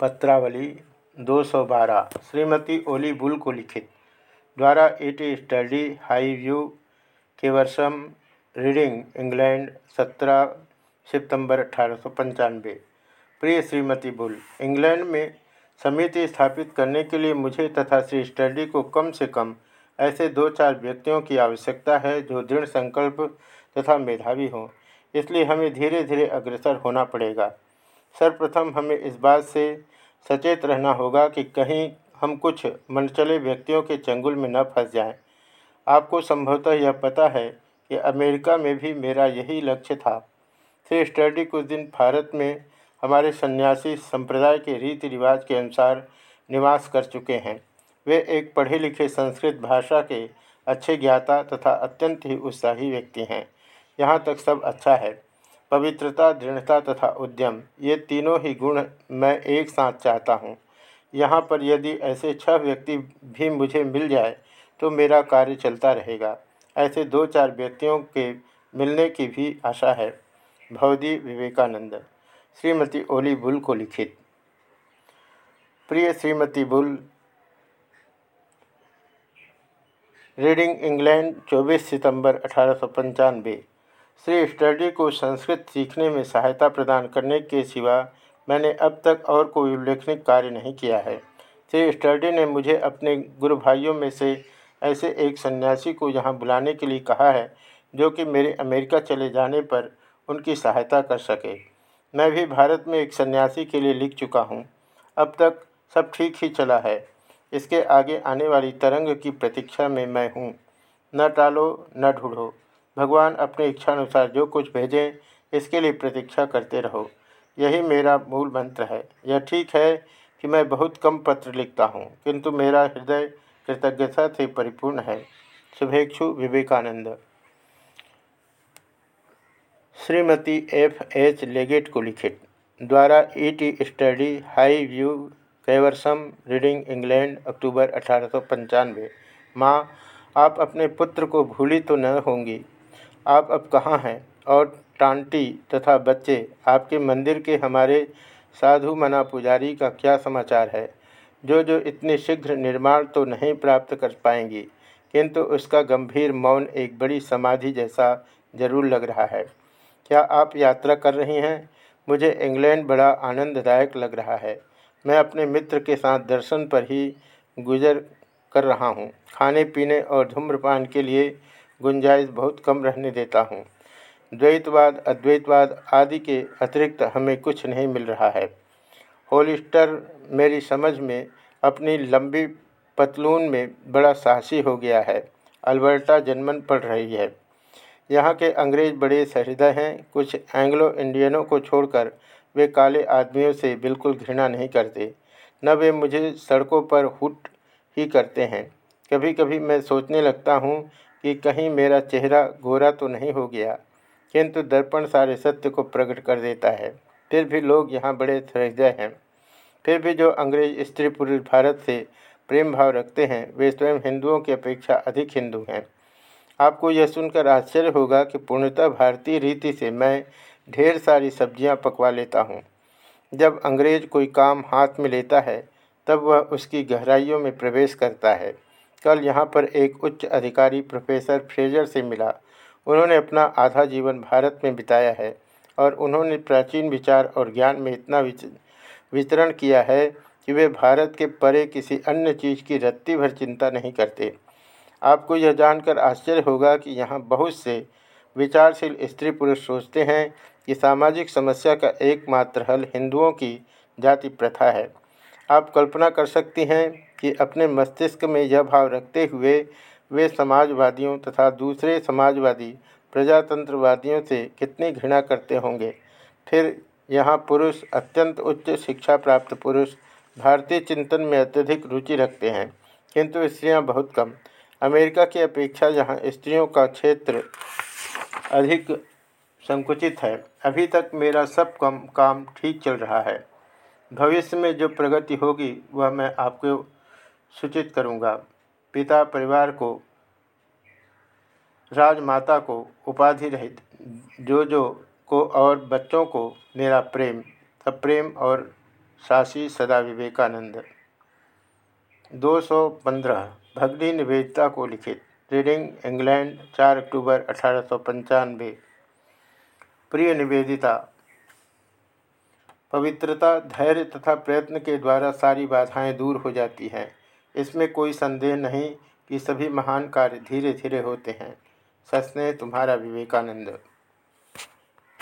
पत्रावली 212 Shrimati Ole Bull को लिखित, द्वारा इटी स्टडी हाई व्यू के वर्षम रीडिंग इंग्लैंड 17 सितंबर अठारह सौ पंचानबे प्रिय श्रीमती बुल, इंग्लैंड में समिति स्थापित करने के लिए मुझे तथा श्री स्टडी को कम से कम ऐसे दो चार व्यक्तियों की आवश्यकता है जो दृढ़ संकल्प तथा मेधावी हों, इसलिए हमें धीरे धीरे अग्रसर होना पड़ेगा। सर्वप्रथम हमें इस बात से सचेत रहना होगा कि कहीं हम कुछ मनचले व्यक्तियों के चंगुल में न फंस जाएँ। आपको संभवतः यह पता है कि अमेरिका में भी मेरा यही लक्ष्य था। श्री स्टडी कुछ दिन भारत में हमारे सन्यासी संप्रदाय के रीति रिवाज के अनुसार निवास कर चुके हैं। वे एक पढ़े लिखे संस्कृत भाषा के अच्छे ज्ञाता तथा अत्यंत ही उत्साही व्यक्ति हैं। यहाँ तक सब अच्छा है। पवित्रता, दृढ़ता तथा उद्यम, ये तीनों ही गुण मैं एक साथ चाहता हूँ। यहाँ पर यदि ऐसे छह व्यक्ति भी मुझे मिल जाए तो मेरा कार्य चलता रहेगा। ऐसे दो चार व्यक्तियों के मिलने की भी आशा है। भवदी विवेकानंद, श्रीमती ओली बुल को लिखित। प्रिय श्रीमती बुल, रीडिंग इंग्लैंड 24 सितंबर अठारह श्री स्टडी को संस्कृत सीखने में सहायता प्रदान करने के सिवा मैंने अब तक और कोई उल्लेखनीय कार्य नहीं किया है। श्री स्टडी ने मुझे अपने गुरु भाइयों में से ऐसे एक सन्यासी को यहाँ बुलाने के लिए कहा है, जो कि मेरे अमेरिका चले जाने पर उनकी सहायता कर सके। मैं भी भारत में एक सन्यासी के लिए लिख चुका हूँ। अब तक सब ठीक ही चला है। इसके आगे आने वाली तरंग की प्रतीक्षा में मैं हूँ। न टालो, न ढूंढो। भगवान अपने इच्छानुसार जो कुछ भेजें, इसके लिए प्रतीक्षा करते रहो। यही मेरा मूल मंत्र है। यह ठीक है कि मैं बहुत कम पत्र लिखता हूँ, किंतु मेरा हृदय कृतज्ञता से परिपूर्ण है। शुभेक्षु Vivekananda. Shrimati F. H. Leggett को लिखित। द्वारा E T Sturdy High View Caversham, Reading England, अक्टूबर अठारह माँ, आप अपने पुत्र को भूली तो न होंगी। आप अब कहाँ हैं? और टांटी तथा बच्चे, आपके मंदिर के हमारे साधु मना पुजारी का क्या समाचार है? जो जो इतने शीघ्र निर्माण तो नहीं प्राप्त कर पाएँगी, किंतु उसका गंभीर मौन एक बड़ी समाधि जैसा ज़रूर लग रहा है। क्या आप यात्रा कर रही हैं? मुझे इंग्लैंड बड़ा आनंददायक लग रहा है। मैं अपने मित्र के साथ दर्शन पर ही गुजर कर रहा हूँ। खाने पीने और धूम्रपान के लिए गुंजाइश बहुत कम रहने देता हूँ। द्वैतवाद, अद्वैतवाद आदि के अतिरिक्त हमें कुछ नहीं मिल रहा है। होलिस्टर मेरी समझ में अपनी लंबी पतलून में बड़ा साहसी हो गया है। अल्बर्टा जन्मन पड़ रही है। यहाँ के अंग्रेज़ बड़े सहृदय हैं। कुछ एंग्लो इंडियनों को छोड़कर वे काले आदमियों से बिल्कुल घृणा नहीं करते। न वे मुझे सड़कों पर हुट ही करते हैं। कभी कभी मैं सोचने लगता हूँ कि कहीं मेरा चेहरा गोरा तो नहीं हो गया, किंतु दर्पण सारे सत्य को प्रकट कर देता है। फिर भी लोग यहाँ बड़े हृदय हैं। फिर भी जो अंग्रेज़ स्त्री पुरुष भारत से प्रेम भाव रखते हैं, वे स्वयं हिंदुओं की अपेक्षा अधिक हिंदू हैं। आपको यह सुनकर आश्चर्य होगा कि पूर्णतः भारतीय रीति से मैं ढेर सारी सब्ज़ियाँ पकवा लेता हूँ। जब अंग्रेज़ कोई काम हाथ में लेता है, तब वह उसकी गहराइयों में प्रवेश करता है। कल यहाँ पर एक उच्च अधिकारी प्रोफेसर फ्रेजर से मिला। उन्होंने अपना आधा जीवन भारत में बिताया है और उन्होंने प्राचीन विचार और ज्ञान में इतना वितरण किया है कि वे भारत के परे किसी अन्य चीज़ की रत्ती भर चिंता नहीं करते। आपको यह जानकर आश्चर्य होगा कि यहाँ बहुत से विचारशील स्त्री पुरुष सोचते हैं कि सामाजिक समस्या का एकमात्र हल हिंदुओं की जाति प्रथा है। आप कल्पना कर सकती हैं कि अपने मस्तिष्क में यह भाव रखते हुए वे समाजवादियों तथा दूसरे समाजवादी प्रजातंत्रवादियों से कितनी घृणा करते होंगे। फिर यहाँ पुरुष, अत्यंत उच्च शिक्षा प्राप्त पुरुष, भारतीय चिंतन में अत्यधिक रुचि रखते हैं, किंतु स्त्रियाँ बहुत कम। अमेरिका की अपेक्षा यहाँ स्त्रियों का क्षेत्र अधिक संकुचित है। अभी तक मेरा सब कम काम ठीक चल रहा है। भविष्य में जो प्रगति होगी, वह मैं आपको सूचित करूँगा। पिता परिवार को, राजमाता को उपाधि रहित जो जो को और बच्चों को मेरा प्रेम सब प्रेम और शासी सदा विवेकानंद दो सौ पंद्रह, भगनी निवेदिता को लिखित, रीडिंग इंग्लैंड, चार अक्टूबर अठारह सौ पंचानवे प्रिय निवेदिता पवित्रता, धैर्य तथा प्रयत्न के द्वारा सारी बाधाएँ दूर हो जाती हैं। इसमें कोई संदेह नहीं कि सभी महान कार्य धीरे धीरे होते हैं। सस्ने तुम्हारा विवेकानंद।